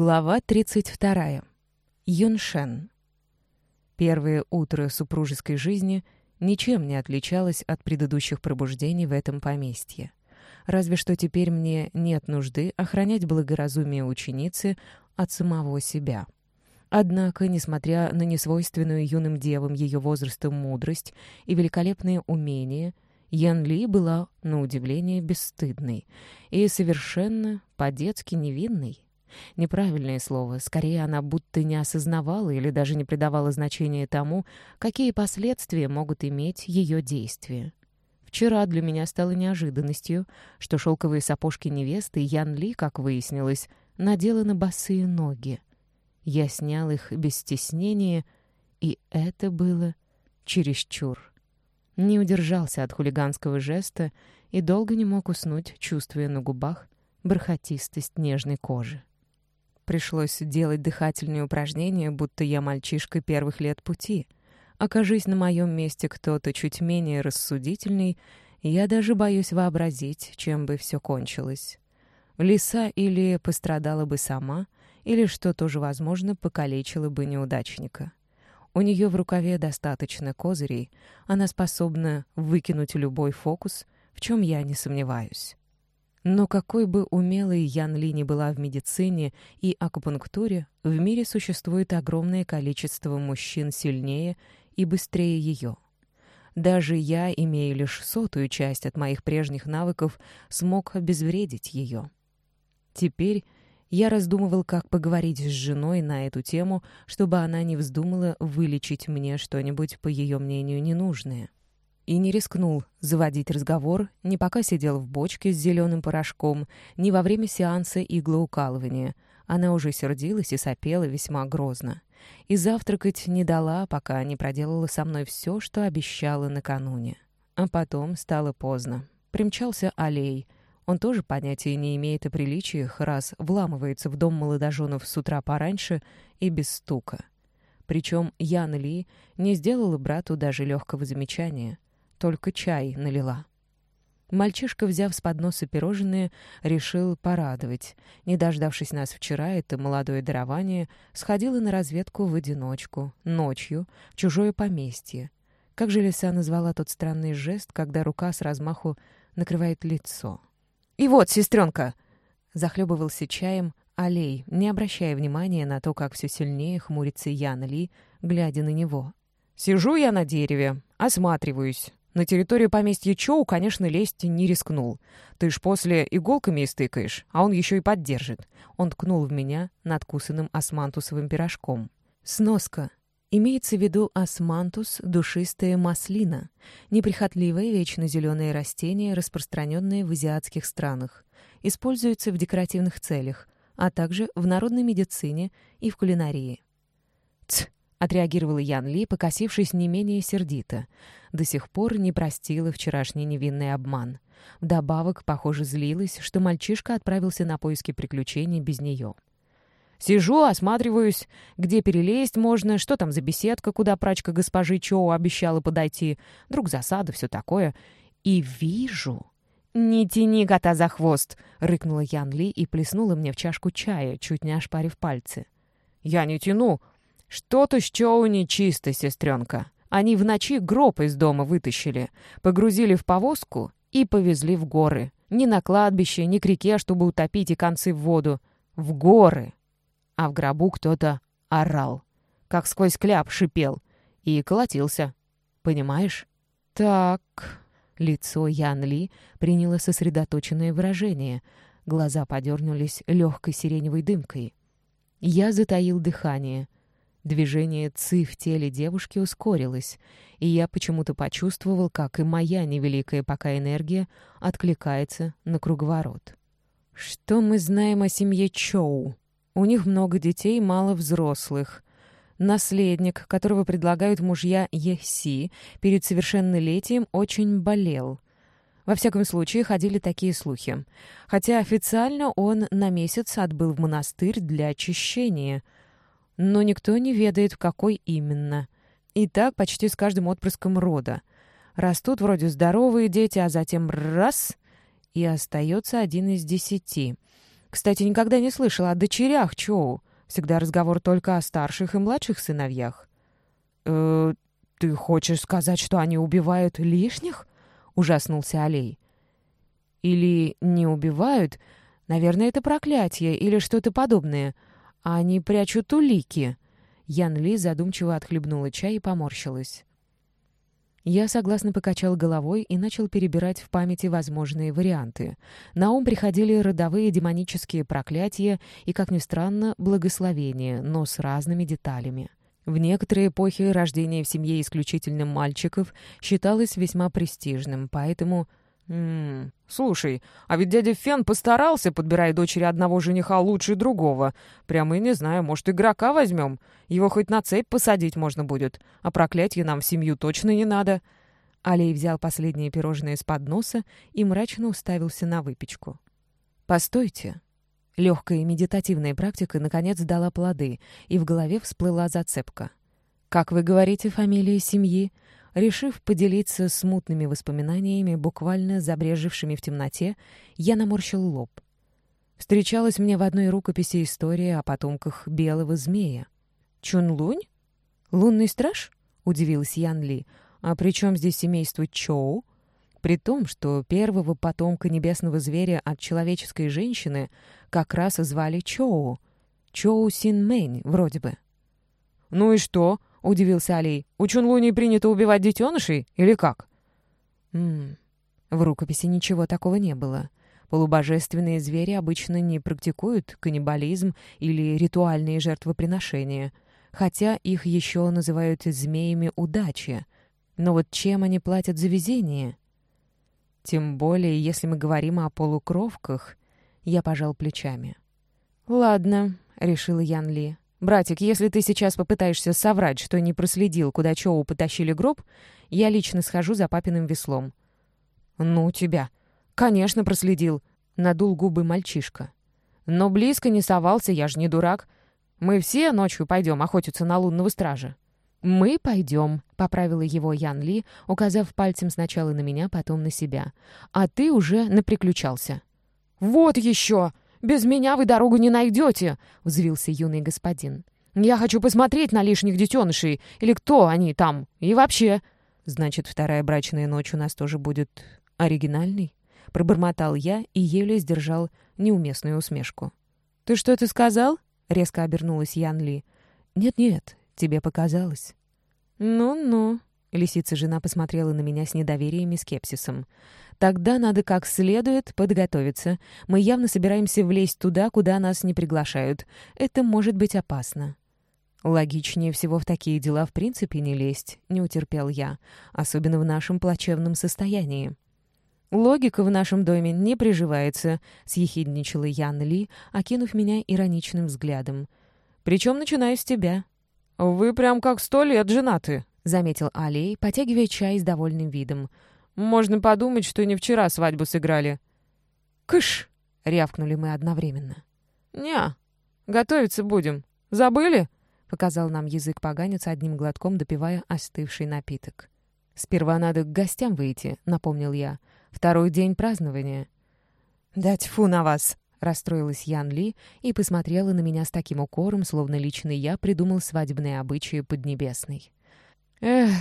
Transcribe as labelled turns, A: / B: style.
A: Глава 32. Юншен. Первое утро супружеской жизни ничем не отличалось от предыдущих пробуждений в этом поместье. Разве что теперь мне нет нужды охранять благоразумие ученицы от самого себя. Однако, несмотря на несвойственную юным девам ее возраста мудрость и великолепные умения, Ян Ли была, на удивление, бесстыдной и совершенно по-детски невинной. Неправильное слово. Скорее, она будто не осознавала или даже не придавала значения тому, какие последствия могут иметь ее действия. Вчера для меня стало неожиданностью, что шелковые сапожки невесты Ян Ли, как выяснилось, надела на босые ноги. Я снял их без стеснения, и это было чересчур. Не удержался от хулиганского жеста и долго не мог уснуть, чувствуя на губах бархатистость нежной кожи. Пришлось делать дыхательные упражнения, будто я мальчишка первых лет пути. Окажись на моем месте кто-то чуть менее рассудительный, я даже боюсь вообразить, чем бы все кончилось. Лиса или пострадала бы сама, или, что тоже возможно, покалечила бы неудачника. У нее в рукаве достаточно козырей, она способна выкинуть любой фокус, в чем я не сомневаюсь. Но какой бы умелой Ян Ли ни была в медицине и акупунктуре, в мире существует огромное количество мужчин сильнее и быстрее ее. Даже я, имея лишь сотую часть от моих прежних навыков, смог обезвредить ее. Теперь я раздумывал, как поговорить с женой на эту тему, чтобы она не вздумала вылечить мне что-нибудь, по ее мнению, ненужное и не рискнул заводить разговор ни пока сидел в бочке с зеленым порошком, ни во время сеанса иглоукалывания. Она уже сердилась и сопела весьма грозно. И завтракать не дала, пока не проделала со мной все, что обещала накануне. А потом стало поздно. Примчался Алей. Он тоже понятия не имеет о приличиях, раз вламывается в дом молодоженов с утра пораньше и без стука. Причем Яна Ли не сделала брату даже легкого замечания — только чай налила. Мальчишка, взяв с подноса пирожные, решил порадовать. Не дождавшись нас вчера, это молодое дарование сходило на разведку в одиночку, ночью, в чужое поместье. Как же Лиса назвала тот странный жест, когда рука с размаху накрывает лицо? «И вот, сестренка!» Захлебывался чаем Алей, не обращая внимания на то, как все сильнее хмурится Яна Ли, глядя на него. «Сижу я на дереве, осматриваюсь. На территорию поместья Чоу, конечно, лезть не рискнул. Ты ж после иголками истыкаешь, а он еще и поддержит. Он ткнул в меня надкусанным османтусовым пирожком. Сноска. Имеется в виду османтус, душистая маслина, неприхотливое вечно зеленое растение, распространенное в азиатских странах. Используется в декоративных целях, а также в народной медицине и в кулинарии. Тсс, — отреагировала Ян Ли, покосившись не менее сердито. До сих пор не простила вчерашний невинный обман. Вдобавок, похоже, злилась, что мальчишка отправился на поиски приключений без нее. «Сижу, осматриваюсь, где перелезть можно, что там за беседка, куда прачка госпожи Чоу обещала подойти, вдруг засада, все такое. И вижу...» «Не тяни кота за хвост!» — рыкнула Ян Ли и плеснула мне в чашку чая, чуть не ошпарив пальцы. «Я не тяну!» «Что-то Чоу нечисто, сестренка. Они в ночи гроб из дома вытащили, погрузили в повозку и повезли в горы. Не на кладбище, не к реке, чтобы утопить и концы в воду. В горы. А в гробу кто-то орал. Как сквозь кляп шипел. И колотился. Понимаешь? Так... Лицо Ян Ли приняло сосредоточенное выражение. Глаза подернулись легкой сиреневой дымкой. Я затаил дыхание — Движение ци в теле девушки ускорилось, и я почему-то почувствовал, как и моя невеликая пока энергия откликается на круговорот. Что мы знаем о семье Чоу? У них много детей, мало взрослых. Наследник, которого предлагают мужья Ехси, перед совершеннолетием очень болел. Во всяком случае, ходили такие слухи. Хотя официально он на месяц отбыл в монастырь для очищения — но никто не ведает, в какой именно. И так почти с каждым отпрыском рода. Растут вроде здоровые дети, а затем раз — и остается один из десяти. Кстати, никогда не слышала о дочерях Чоу. Всегда разговор только о старших и младших сыновьях. «Э, ты хочешь сказать, что они убивают лишних?» — ужаснулся Алей. «Или не убивают? Наверное, это проклятие или что-то подобное. А они прячут улики». Ян Ли задумчиво отхлебнула чай и поморщилась. Я согласно покачал головой и начал перебирать в памяти возможные варианты. На ум приходили родовые демонические проклятия и, как ни странно, благословения, но с разными деталями. В некоторые эпохи рождение в семье исключительно мальчиков считалось весьма престижным, поэтому «М слушай, а ведь дядя Фен постарался, подбирая дочери одного жениха лучше другого. Прямо и не знаю, может, игрока возьмем? Его хоть на цепь посадить можно будет. А проклятие нам в семью точно не надо». Алей взял последние пирожные с подноса и мрачно уставился на выпечку. «Постойте». Легкая медитативная практика наконец дала плоды, и в голове всплыла зацепка. «Как вы говорите, фамилия семьи?» Решив поделиться смутными воспоминаниями, буквально забрежевшими в темноте, я наморщил лоб. Встречалась мне в одной рукописи история о потомках белого змея. «Чунлунь? Лунный страж?» — удивилась Ян Ли. «А при чем здесь семейство Чоу?» При том, что первого потомка небесного зверя от человеческой женщины как раз звали Чоу. Чоу Син Мэнь, вроде бы. «Ну и что?» — удивился Алей. «У Чунлуни принято убивать детенышей? Или как?» «Ммм, в рукописи ничего такого не было. Полубожественные звери обычно не практикуют каннибализм или ритуальные жертвоприношения, хотя их еще называют змеями удачи. Но вот чем они платят за везение? Тем более, если мы говорим о полукровках, я пожал плечами. «Ладно», — решила Ян Ли. «Братик, если ты сейчас попытаешься соврать, что не проследил, куда Чоу потащили гроб, я лично схожу за папиным веслом». «Ну тебя!» «Конечно, проследил!» — надул губы мальчишка. «Но близко не совался, я же не дурак. Мы все ночью пойдем охотиться на лунного стража». «Мы пойдем», — поправила его Ян Ли, указав пальцем сначала на меня, потом на себя. «А ты уже наприключался». «Вот еще!» «Без меня вы дорогу не найдете!» — взвился юный господин. «Я хочу посмотреть на лишних детенышей, или кто они там, и вообще...» «Значит, вторая брачная ночь у нас тоже будет оригинальной?» — пробормотал я и еле сдержал неуместную усмешку. «Ты что-то сказал?» — резко обернулась Ян Ли. «Нет-нет, тебе показалось». «Ну-ну», — лисица-жена посмотрела на меня с недоверием и скепсисом. Тогда надо как следует подготовиться. Мы явно собираемся влезть туда, куда нас не приглашают. Это может быть опасно». «Логичнее всего в такие дела в принципе не лезть», — не утерпел я, особенно в нашем плачевном состоянии. «Логика в нашем доме не приживается», — съехидничала Ян Ли, окинув меня ироничным взглядом. «Причем начиная с тебя». «Вы прям как сто лет женаты», — заметил Алей, потягивая чай с довольным видом. Можно подумать, что не вчера свадьбу сыграли. «Кыш!» — рявкнули мы одновременно. «Не, готовиться будем. Забыли?» — показал нам язык поганец одним глотком, допивая остывший напиток. «Сперва надо к гостям выйти», — напомнил я. «Второй день празднования». «Да тьфу на вас!» — расстроилась Ян Ли и посмотрела на меня с таким укором, словно лично я придумал свадебные обычаи Поднебесной. «Эх!»